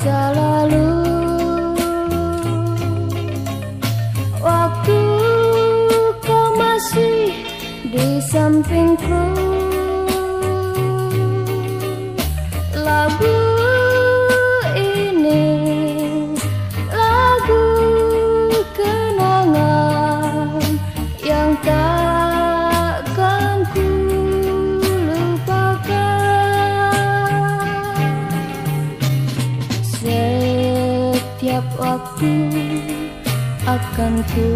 selalu Waktu kau masih di sampingku. Setiap waktu akan ku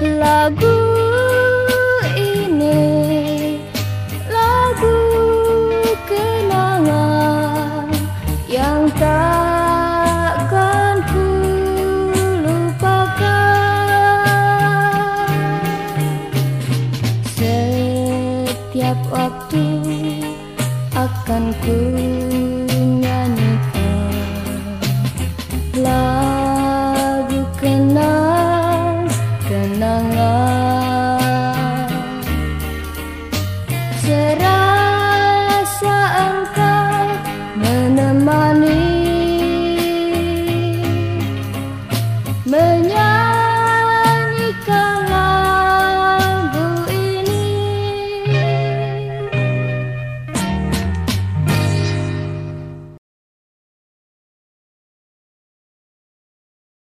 lagu ini. Lagu kenangan yang takkan ku lupakan. Setiap waktu akan ku nyanyikan lagu Cerah